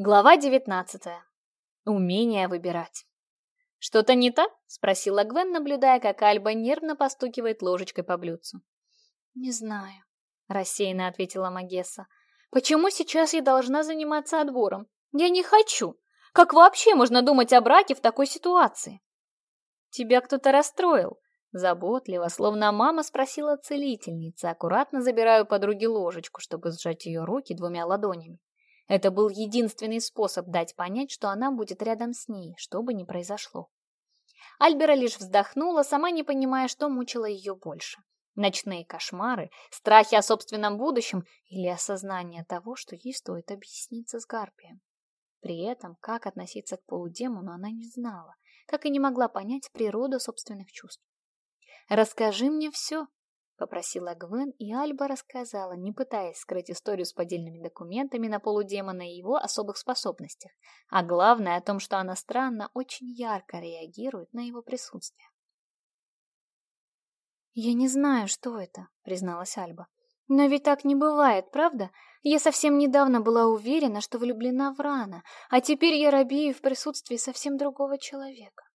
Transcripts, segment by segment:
Глава 19. Умение выбирать. «Что-то не так?» — спросила Гвен, наблюдая, как Альба нервно постукивает ложечкой по блюдцу. «Не знаю», — рассеянно ответила Магесса. «Почему сейчас я должна заниматься отбором? Я не хочу! Как вообще можно думать о браке в такой ситуации?» «Тебя кто-то расстроил?» Заботливо, словно мама спросила целительница, аккуратно забирая у подруги ложечку, чтобы сжать ее руки двумя ладонями. Это был единственный способ дать понять, что она будет рядом с ней, что бы ни произошло. Альбера лишь вздохнула, сама не понимая, что мучило ее больше. Ночные кошмары, страхи о собственном будущем или осознание того, что ей стоит объясниться с Гарпием. При этом, как относиться к полудемону, она не знала, как и не могла понять природу собственных чувств. «Расскажи мне все», Попросила Гвен, и Альба рассказала, не пытаясь скрыть историю с поддельными документами на полудемона и его особых способностях, а главное о том, что она странно, очень ярко реагирует на его присутствие. «Я не знаю, что это», — призналась Альба. «Но ведь так не бывает, правда? Я совсем недавно была уверена, что влюблена в Рана, а теперь я робею в присутствии совсем другого человека».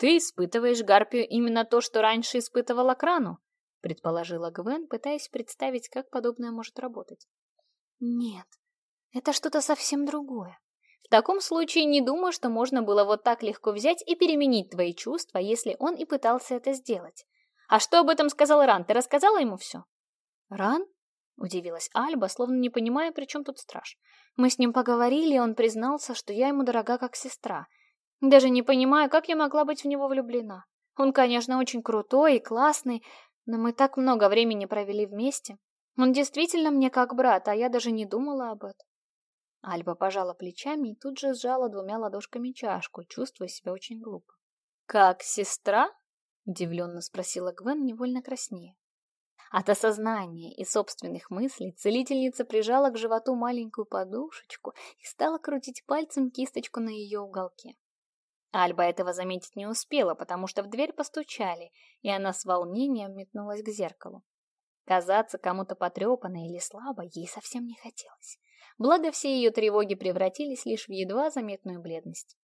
Ты испытываешь гарпию именно то, что раньше испытывала крану, предположила Гвен, пытаясь представить, как подобное может работать. Нет, это что-то совсем другое. В таком случае не думаю, что можно было вот так легко взять и переменить твои чувства, если он и пытался это сделать. А что об этом сказал Ран? Ты рассказала ему все? Ран? Удивилась Альба, словно не понимая, при чем тут страж. Мы с ним поговорили, и он признался, что я ему дорога как сестра — даже не понимаю, как я могла быть в него влюблена. Он, конечно, очень крутой и классный, но мы так много времени провели вместе. Он действительно мне как брат, а я даже не думала об этом. Альба пожала плечами и тут же сжала двумя ладошками чашку, чувствуя себя очень глупо. «Как сестра?» — удивленно спросила Гвен, невольно краснее. От осознания и собственных мыслей целительница прижала к животу маленькую подушечку и стала крутить пальцем кисточку на ее уголке. Альба этого заметить не успела, потому что в дверь постучали, и она с волнением метнулась к зеркалу. Казаться кому-то потрепанной или слабой ей совсем не хотелось. Благо, все ее тревоги превратились лишь в едва заметную бледность.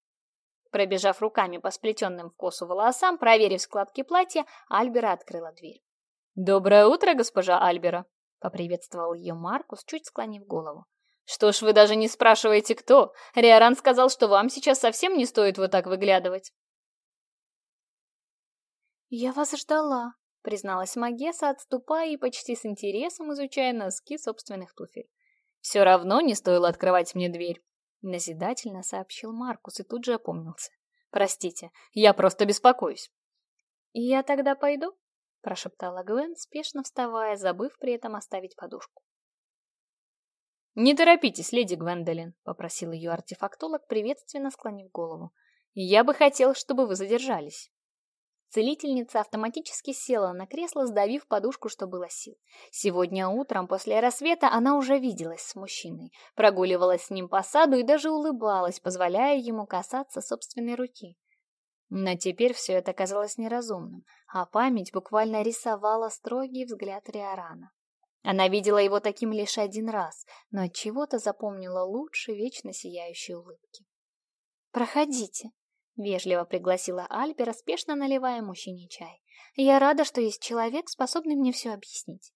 Пробежав руками по сплетенным в косу волосам, проверив складки платья, Альбера открыла дверь. «Доброе утро, госпожа Альбера!» — поприветствовал ее Маркус, чуть склонив голову. Что ж вы даже не спрашиваете, кто? Риоран сказал, что вам сейчас совсем не стоит вот так выглядывать. Я вас ждала, призналась Магеса, отступая и почти с интересом изучая носки собственных туфель. Все равно не стоило открывать мне дверь. Назидательно сообщил Маркус и тут же опомнился. «Простите, я просто беспокоюсь». «Я тогда пойду?» – прошептала Гвен, спешно вставая, забыв при этом оставить подушку. «Не торопитесь, леди Гвендолин», — попросил ее артефактолог, приветственно склонив голову. «Я бы хотел, чтобы вы задержались». Целительница автоматически села на кресло, сдавив подушку, что было сил. Сегодня утром после рассвета она уже виделась с мужчиной, прогуливалась с ним по саду и даже улыбалась, позволяя ему касаться собственной руки. Но теперь все это казалось неразумным, а память буквально рисовала строгий взгляд Риорана. Она видела его таким лишь один раз, но от чего-то запомнила лучше вечно сияющие улыбки. «Проходите», — вежливо пригласила Альбера, спешно наливая мужчине чай. «Я рада, что есть человек, способный мне все объяснить».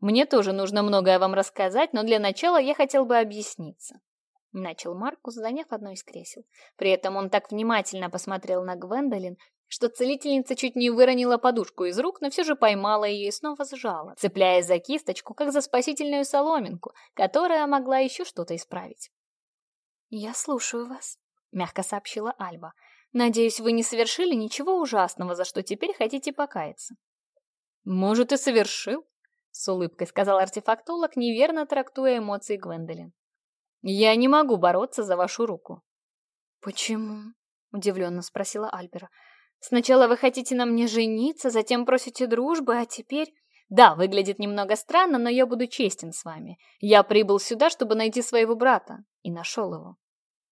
«Мне тоже нужно многое вам рассказать, но для начала я хотел бы объясниться», — начал Маркус, заняв одно из кресел. При этом он так внимательно посмотрел на Гвендолин, что целительница чуть не выронила подушку из рук, но все же поймала ее и снова сжала, цепляясь за кисточку, как за спасительную соломинку, которая могла еще что-то исправить. «Я слушаю вас», — мягко сообщила Альба. «Надеюсь, вы не совершили ничего ужасного, за что теперь хотите покаяться». «Может, и совершил», — с улыбкой сказал артефактолог, неверно трактуя Сначала вы хотите на мне жениться, затем просите дружбы, а теперь... Да, выглядит немного странно, но я буду честен с вами. Я прибыл сюда, чтобы найти своего брата. И нашел его.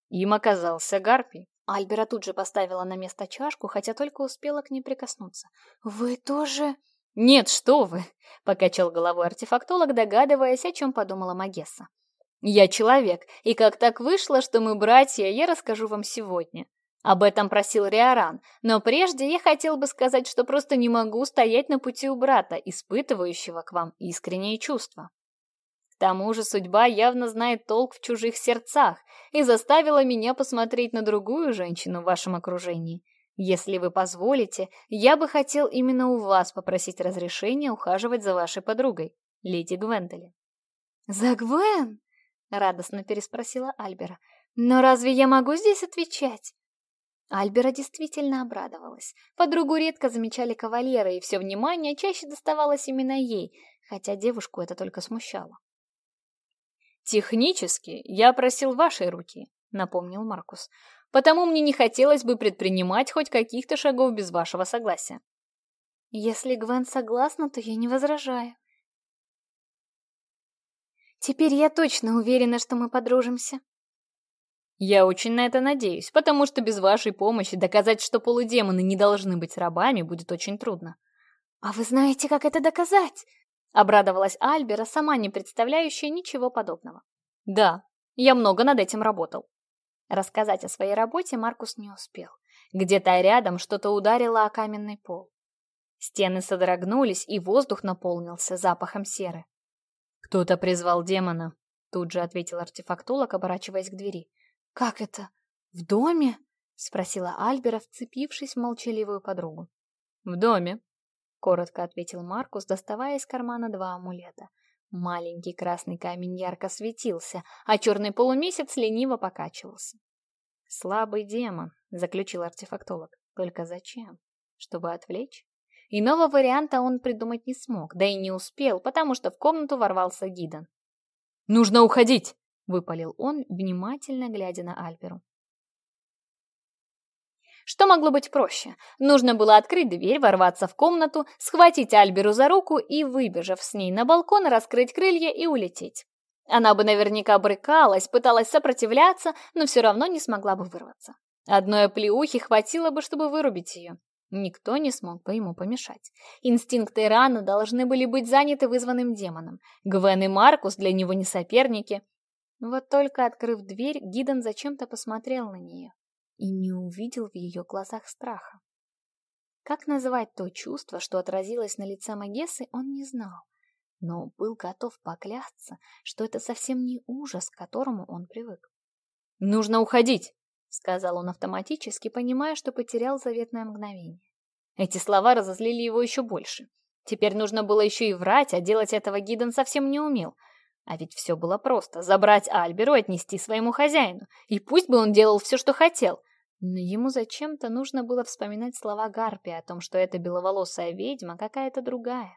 Им оказался Гарпий. Альбера тут же поставила на место чашку, хотя только успела к ней прикоснуться. «Вы тоже...» «Нет, что вы!» — покачал головой артефактолог, догадываясь, о чем подумала Магесса. «Я человек, и как так вышло, что мы братья, я расскажу вам сегодня. Об этом просил Риоран, но прежде я хотел бы сказать, что просто не могу стоять на пути у брата, испытывающего к вам искренние чувства. К тому же судьба явно знает толк в чужих сердцах и заставила меня посмотреть на другую женщину в вашем окружении. Если вы позволите, я бы хотел именно у вас попросить разрешения ухаживать за вашей подругой, леди Гвендолин. «За Гвен?» — радостно переспросила Альбера. «Но разве я могу здесь отвечать?» Альбера действительно обрадовалась. Подругу редко замечали кавалеры, и все внимание чаще доставалось именно ей, хотя девушку это только смущало. «Технически я просил вашей руки», — напомнил Маркус. «Потому мне не хотелось бы предпринимать хоть каких-то шагов без вашего согласия». «Если Гвен согласна, то я не возражаю». «Теперь я точно уверена, что мы подружимся», я очень на это надеюсь, потому что без вашей помощи доказать, что полудемоны не должны быть рабами, будет очень трудно. А вы знаете, как это доказать? Обрадовалась Альбера, сама не представляющая ничего подобного. Да, я много над этим работал. Рассказать о своей работе Маркус не успел. Где-то рядом что-то ударило о каменный пол. Стены содрогнулись, и воздух наполнился запахом серы. «Кто-то призвал демона», — тут же ответил артефактолог, оборачиваясь к двери. «Как это? В доме?» — спросила Альбера, вцепившись в молчаливую подругу. «В доме», — коротко ответил Маркус, доставая из кармана два амулета. Маленький красный камень ярко светился, а черный полумесяц лениво покачивался. «Слабый демон», — заключил артефактолог. «Только зачем? Чтобы отвлечь?» Иного варианта он придумать не смог, да и не успел, потому что в комнату ворвался Гидон. «Нужно уходить!» — выпалил он, внимательно глядя на Альперу. Что могло быть проще? Нужно было открыть дверь, ворваться в комнату, схватить Альберу за руку и, выбежав с ней на балкон, раскрыть крылья и улететь. Она бы наверняка брыкалась, пыталась сопротивляться, но все равно не смогла бы вырваться. Одной плеухи хватило бы, чтобы вырубить ее. Никто не смог бы ему помешать. Инстинкты Ирана должны были быть заняты вызванным демоном. Гвен и Маркус для него не соперники. Вот только открыв дверь, Гидон зачем-то посмотрел на нее и не увидел в ее глазах страха. Как назвать то чувство, что отразилось на лице Магессы, он не знал, но был готов поклясться, что это совсем не ужас, к которому он привык. «Нужно уходить!» — сказал он автоматически, понимая, что потерял заветное мгновение. Эти слова разозлили его еще больше. Теперь нужно было еще и врать, а делать этого А ведь все было просто. Забрать Альберу, отнести своему хозяину. И пусть бы он делал все, что хотел. Но ему зачем-то нужно было вспоминать слова Гарпи о том, что эта беловолосая ведьма какая-то другая.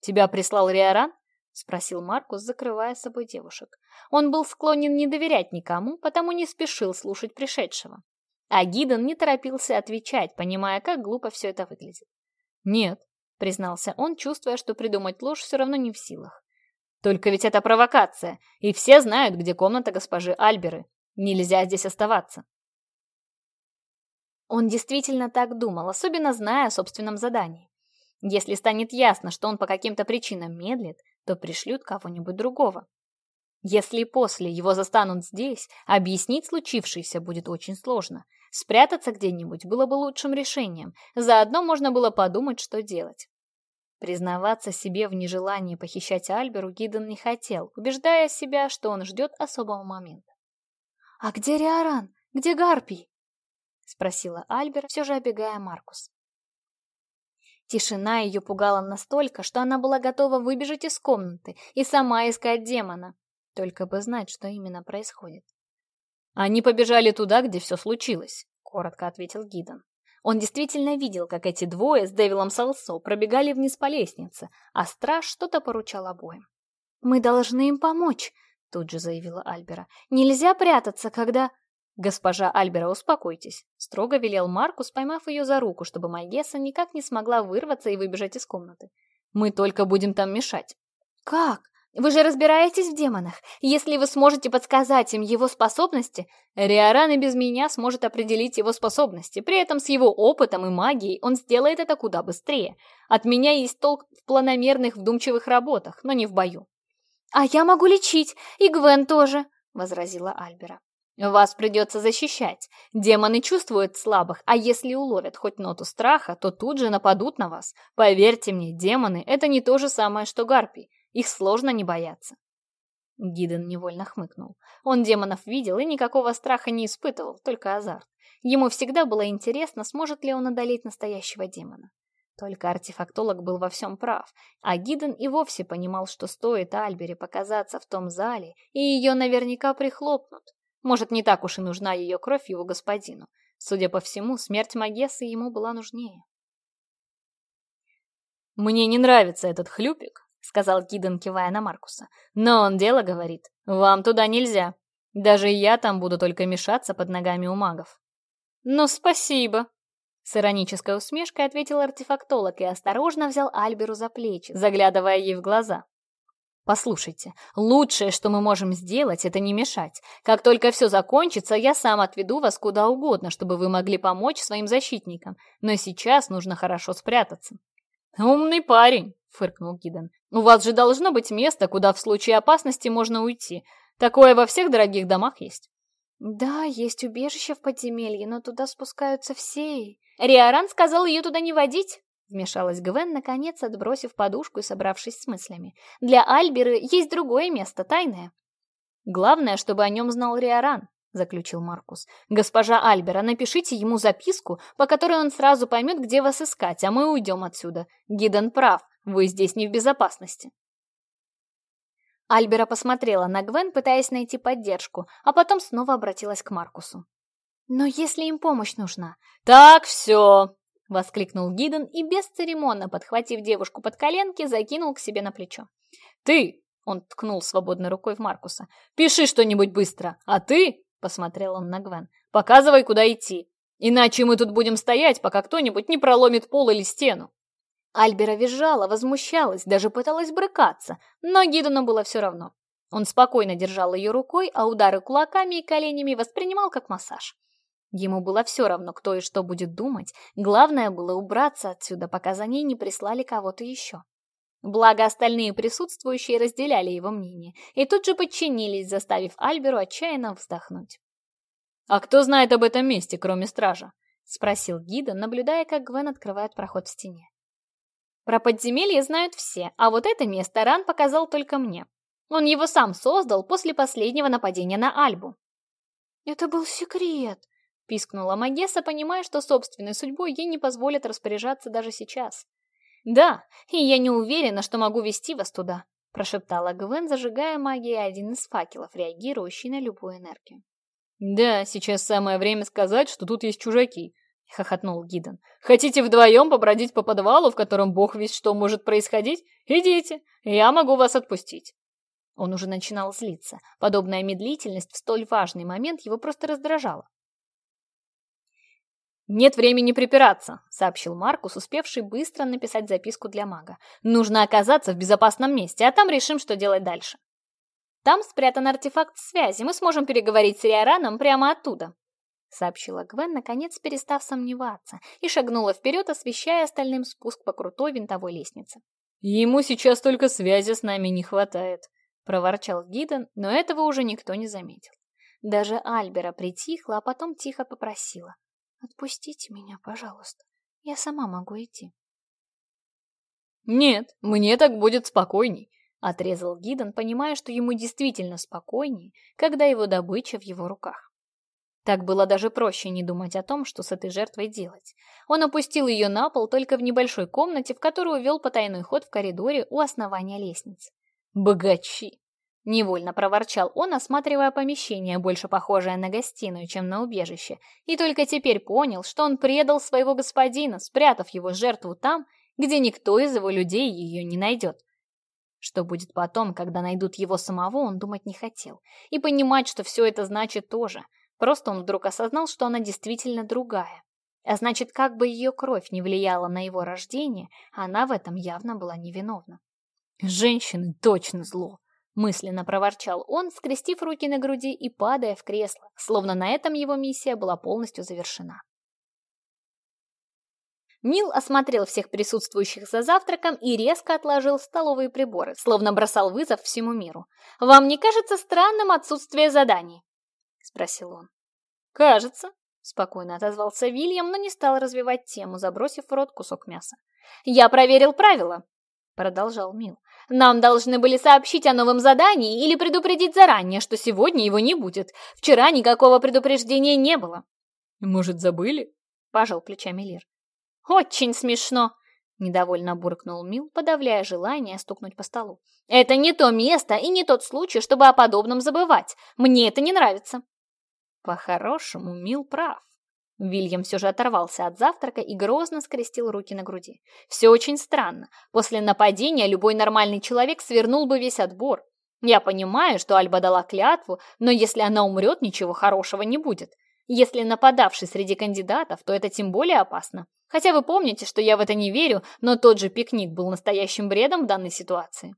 «Тебя прислал Риоран?» — спросил Маркус, закрывая с собой девушек. Он был склонен не доверять никому, потому не спешил слушать пришедшего. А Гиден не торопился отвечать, понимая, как глупо все это выглядит. «Нет», — признался он, чувствуя, что придумать ложь все равно не в силах. Только ведь это провокация, и все знают, где комната госпожи Альберы. Нельзя здесь оставаться. Он действительно так думал, особенно зная о собственном задании. Если станет ясно, что он по каким-то причинам медлит, то пришлют кого-нибудь другого. Если после его застанут здесь, объяснить случившееся будет очень сложно. Спрятаться где-нибудь было бы лучшим решением, заодно можно было подумать, что делать. Признаваться себе в нежелании похищать Альберу Гиден не хотел, убеждая себя, что он ждет особого момента. «А где Риоран? Где Гарпий?» — спросила Альбер, все же обегая Маркус. Тишина ее пугала настолько, что она была готова выбежать из комнаты и сама искать демона, только бы знать, что именно происходит. «Они побежали туда, где все случилось», — коротко ответил Гидон. Он действительно видел, как эти двое с Дэвилом Салсо пробегали вниз по лестнице, а страж что-то поручал обоим. «Мы должны им помочь», — тут же заявила Альбера. «Нельзя прятаться, когда...» «Госпожа Альбера, успокойтесь», — строго велел Маркус, поймав ее за руку, чтобы Мальгеса никак не смогла вырваться и выбежать из комнаты. «Мы только будем там мешать». «Как? Вы же разбираетесь в демонах. Если вы сможете подсказать им его способности, Риоран и без меня сможет определить его способности. При этом с его опытом и магией он сделает это куда быстрее. От меня есть толк в планомерных вдумчивых работах, но не в бою. «А я могу лечить, и Гвен тоже», — возразила Альбера. «Вас придется защищать. Демоны чувствуют слабых, а если уловят хоть ноту страха, то тут же нападут на вас. Поверьте мне, демоны — это не то же самое, что гарпии. Их сложно не бояться». Гиден невольно хмыкнул. Он демонов видел и никакого страха не испытывал, только азарт. Ему всегда было интересно, сможет ли он одолеть настоящего демона. Только артефактолог был во всем прав, а Гиден и вовсе понимал, что стоит Альбере показаться в том зале, и ее наверняка прихлопнут. Может, не так уж и нужна ее кровь его господину. Судя по всему, смерть Магессы ему сказал Кидан, кивая на Маркуса. «Но он дело говорит. Вам туда нельзя. Даже я там буду только мешаться под ногами у магов». «Ну, спасибо!» С иронической усмешкой ответил артефактолог и осторожно взял Альберу за плечи, заглядывая ей в глаза. «Послушайте, лучшее, что мы можем сделать, это не мешать. Как только все закончится, я сам отведу вас куда угодно, чтобы вы могли помочь своим защитникам. Но сейчас нужно хорошо спрятаться». «Умный парень!» фыркнул Гиден. У вас же должно быть место, куда в случае опасности можно уйти. Такое во всех дорогих домах есть. Да, есть убежище в подземелье, но туда спускаются все. Риоран сказал ее туда не водить. Вмешалась Гвен, наконец отбросив подушку и собравшись с мыслями. «Для Альберы есть другое место, тайное». «Главное, чтобы о нем знал Риоран», — заключил Маркус. «Госпожа Альбера, напишите ему записку, по которой он сразу поймет, где вас искать, а мы уйдем отсюда. Гиден прав, вы здесь не в безопасности». Альбера посмотрела на Гвен, пытаясь найти поддержку, а потом снова обратилась к Маркусу. «Но если им помощь нужна...» «Так, все!» — воскликнул Альбера визжала, возмущалась, даже пыталась брыкаться, но Гидону было все равно. Он спокойно держал ее рукой, а удары кулаками и коленями воспринимал как массаж. Ему было все равно, кто и что будет думать, главное было убраться отсюда, пока за ней не прислали кого-то еще. Благо, остальные присутствующие разделяли его мнение и тут же подчинились, заставив Альберу отчаянно вздохнуть. «А кто знает об этом месте, кроме стража?» — спросил гида, наблюдая, как Гвен открывает проход в стене. Про подземелье знают все, а вот это место Ран показал только мне. Он его сам создал после последнего нападения на Альбу. «Это был секрет», — пискнула Магесса, понимая, что собственной судьбой ей не позволят распоряжаться даже сейчас. «Да, и я не уверена, что могу вести вас туда», — прошептала Гвен, зажигая магией один из факелов, реагирующий на любую энергию. «Да, сейчас самое время сказать, что тут есть чужаки», хохотнул Гидон. «Хотите вдвоем побродить по подвалу, в котором бог весь что может происходить? Идите, я могу вас отпустить». Он уже начинал злиться. Подобная медлительность в столь важный момент его просто раздражала. «Нет времени припираться», — сообщил Маркус, успевший быстро написать записку для мага. «Нужно оказаться в безопасном месте, а там решим, что делать дальше». «Там спрятан артефакт связи, мы сможем переговорить с Риораном прямо оттуда», сообщила Гвен, наконец перестав сомневаться, и шагнула вперед, освещая остальным спуск по крутой винтовой лестнице. «Ему сейчас только связи с нами не хватает», — проворчал Гиден, но этого уже никто не заметил. Даже Альбера притихла, а потом тихо попросила. «Отпустите меня, пожалуйста. Я сама могу идти». «Нет, мне так будет спокойней», — отрезал Гиден, понимая, что ему действительно спокойнее, когда его добыча в его руках. Так было даже проще не думать о том, что с этой жертвой делать. Он опустил ее на пол только в небольшой комнате, в которую вел потайной ход в коридоре у основания лестниц. «Богачи!» — невольно проворчал он, осматривая помещение, больше похожее на гостиную, чем на убежище, и только теперь понял, что он предал своего господина, спрятав его жертву там, где никто из его людей ее не найдет. Что будет потом, когда найдут его самого, он думать не хотел. И понимать, что все это значит тоже — Просто он вдруг осознал, что она действительно другая. А значит, как бы ее кровь не влияла на его рождение, она в этом явно была невиновна. «Женщины точно зло!» — мысленно проворчал он, скрестив руки на груди и падая в кресло, словно на этом его миссия была полностью завершена. Нил осмотрел всех присутствующих за завтраком и резко отложил столовые приборы, словно бросал вызов всему миру. «Вам не кажется странным отсутствие заданий?» спросил он. «Кажется», — спокойно отозвался Вильям, но не стал развивать тему, забросив в рот кусок мяса. «Я проверил правила», — продолжал Мил. «Нам должны были сообщить о новом задании или предупредить заранее, что сегодня его не будет. Вчера никакого предупреждения не было». «Может, забыли?» — пожал плечами Лир. «Очень смешно!» — недовольно буркнул Мил, подавляя желание стукнуть по столу. «Это не то место и не тот случай, чтобы о подобном забывать. Мне это не нравится!» По-хорошему, Мил прав. Вильям все же оторвался от завтрака и грозно скрестил руки на груди. Все очень странно. После нападения любой нормальный человек свернул бы весь отбор. Я понимаю, что Альба дала клятву, но если она умрет, ничего хорошего не будет. Если нападавший среди кандидатов, то это тем более опасно. Хотя вы помните, что я в это не верю, но тот же пикник был настоящим бредом в данной ситуации.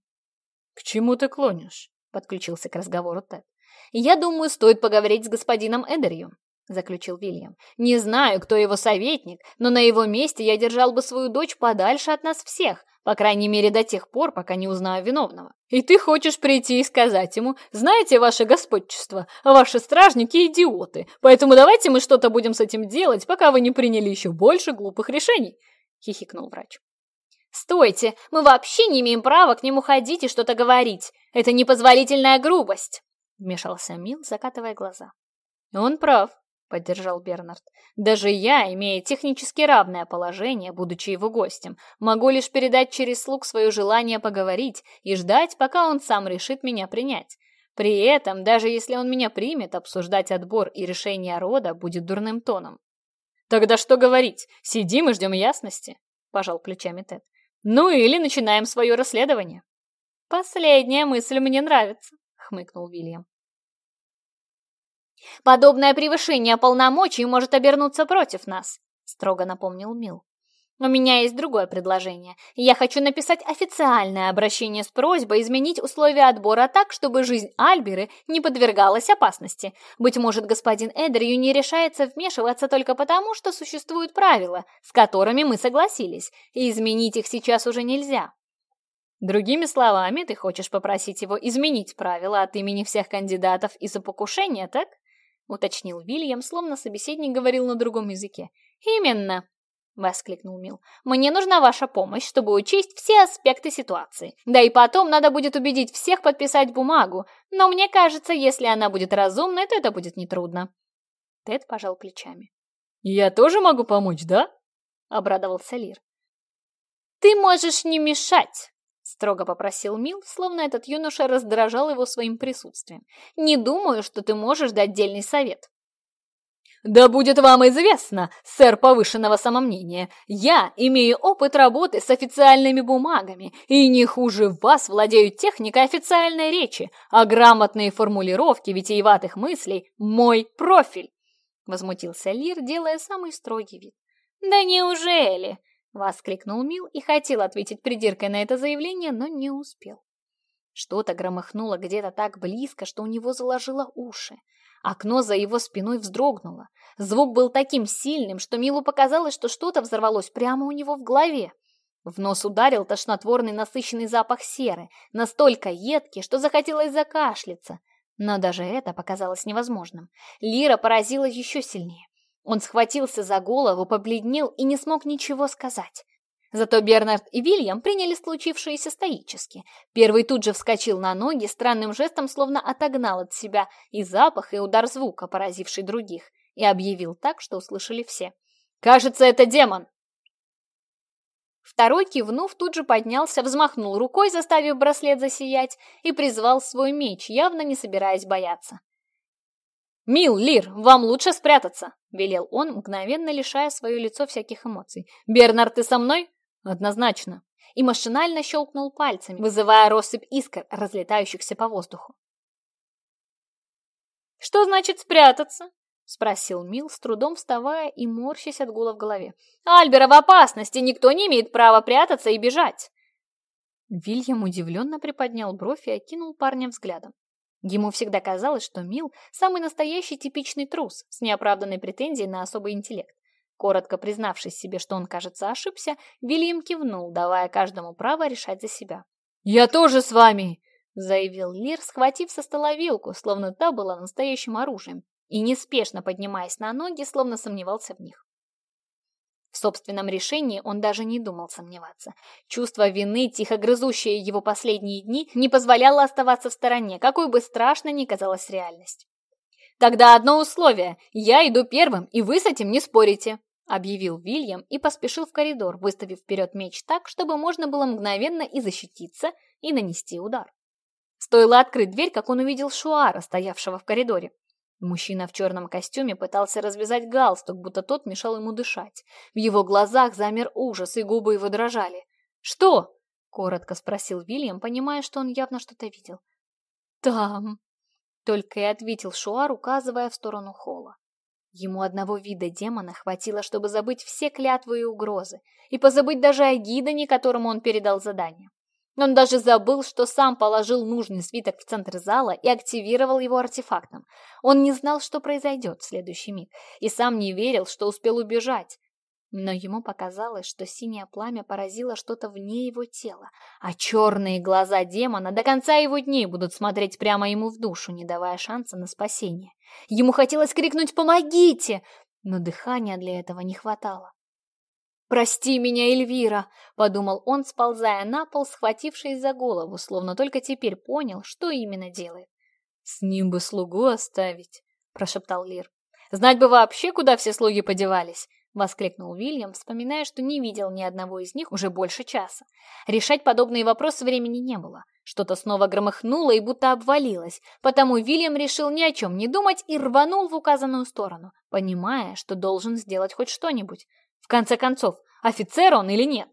«К чему ты клонишь?» — подключился к разговору Тед. «Я думаю, стоит поговорить с господином Эдерью», — заключил Вильям. «Не знаю, кто его советник, но на его месте я держал бы свою дочь подальше от нас всех, по крайней мере, до тех пор, пока не узнаю виновного. И ты хочешь прийти и сказать ему, знаете, ваше господчество, ваши стражники идиоты, поэтому давайте мы что-то будем с этим делать, пока вы не приняли еще больше Вмешал Мил, закатывая глаза. «Он прав», — поддержал Бернард. «Даже я, имея технически равное положение, будучи его гостем, могу лишь передать через слуг свое желание поговорить и ждать, пока он сам решит меня принять. При этом, даже если он меня примет, обсуждать отбор и решение рода будет дурным тоном». «Тогда что говорить? Сидим и ждем ясности», — пожал плечами Тед. «Ну или начинаем свое расследование». «Последняя мысль мне нравится», — хмыкнул Вильям. Подобное превышение полномочий может обернуться против нас, строго напомнил Мил. У меня есть другое предложение. Я хочу написать официальное обращение с просьбой изменить условия отбора так, чтобы жизнь Альберы не подвергалась опасности. Быть может, господин Эдрию не решается вмешиваться только потому, что существуют правила, с которыми мы согласились, и изменить их сейчас уже нельзя. Другими словами, ты хочешь попросить его изменить правила от имени всех кандидатов из-за покушения, так? уточнил Вильям, словно собеседник говорил на другом языке. «Именно!» — воскликнул Мил. «Мне нужна ваша помощь, чтобы учесть все аспекты ситуации. Да и потом надо будет убедить всех подписать бумагу, но мне кажется, если она будет разумной, то это будет нетрудно». Тед пожал плечами. «Я тоже могу помочь, да?» — обрадовался Лир. «Ты можешь не мешать!» Строго попросил Мил, словно этот юноша раздражал его своим присутствием. «Не думаю, что ты можешь дать дельный совет». «Да будет вам известно, сэр повышенного самомнения, я имею опыт работы с официальными бумагами и не хуже вас владеют техникой официальной речи, а грамотные формулировки витиеватых мыслей – мой профиль!» Возмутился Лир, делая самый строгий вид. «Да неужели?» Воскликнул Мил и хотел ответить придиркой на это заявление, но не успел. Что-то громыхнуло где-то так близко, что у него заложило уши. Окно за его спиной вздрогнуло. Звук был таким сильным, что Милу показалось, что что-то взорвалось прямо у него в голове. В нос ударил тошнотворный насыщенный запах серы, настолько едкий, что захотелось закашляться. Но даже это показалось невозможным. Лира поразила еще сильнее. Он схватился за голову, побледнел и не смог ничего сказать. Зато Бернард и Вильям приняли случившееся стоически. Первый тут же вскочил на ноги, странным жестом словно отогнал от себя и запах, и удар звука, поразивший других, и объявил так, что услышали все. «Кажется, это демон!» Второй, кивнув, тут же поднялся, взмахнул рукой, заставив браслет засиять, и призвал свой меч, «Мил, Лир, вам лучше спрятаться!» — велел он, мгновенно лишая свое лицо всяких эмоций. «Бернард, ты со мной?» «Однозначно!» И машинально щелкнул пальцами, вызывая россыпь искр, разлетающихся по воздуху. «Что значит спрятаться?» — спросил Мил, с трудом вставая и морщась от гула в голове. «Альбера в опасности! Никто не имеет права прятаться и бежать!» Вильям удивленно приподнял бровь и окинул парня взглядом. Ему всегда казалось, что Мил – самый настоящий типичный трус с неоправданной претензией на особый интеллект. Коротко признавшись себе, что он, кажется, ошибся, Вильям кивнул, давая каждому право решать за себя. «Я тоже с вами!» – заявил Лир, схватив со стола вилку, словно та была настоящим оружием, и неспешно поднимаясь на ноги, словно сомневался в них. Собственном решении он даже не думал сомневаться. Чувство вины, тихо грызущее его последние дни, не позволяло оставаться в стороне, какой бы страшной ни казалась реальность. «Тогда одно условие. Я иду первым, и вы с этим не спорите», — объявил Вильям и поспешил в коридор, выставив вперед меч так, чтобы можно было мгновенно и защититься, и нанести удар. Стоило открыть дверь, как он увидел Шуара, стоявшего в коридоре. Мужчина в черном костюме пытался развязать галстук, будто тот мешал ему дышать. В его глазах замер ужас, и губы его дрожали. «Что?» — коротко спросил Вильям, понимая, что он явно что-то видел. «Там», — только и ответил Шуар, указывая в сторону холла. Ему одного вида демона хватило, чтобы забыть все клятвы и угрозы, и позабыть даже о Гидане, которому он передал задание. Он даже забыл, что сам положил нужный свиток в центр зала и активировал его артефактом. Он не знал, что произойдет в следующий миг, и сам не верил, что успел убежать. Но ему показалось, что синее пламя поразило что-то вне его тела, а черные глаза демона до конца его дней будут смотреть прямо ему в душу, не давая шанса на спасение. Ему хотелось крикнуть «Прости меня, Эльвира!» – подумал он, сползая на пол, схватившись за голову, словно только теперь понял, что именно делает. «С ним бы слугу оставить!» – прошептал Лир. «Знать бы вообще, куда все слуги подевались!» — воскликнул Вильям, вспоминая, что не видел ни одного из них уже больше часа. Решать подобные вопросы времени не было. Что-то снова громыхнуло и будто обвалилось, потому Вильям решил ни о чем не думать и рванул в указанную сторону, понимая, что должен сделать хоть что-нибудь. В конце концов, офицер он или нет?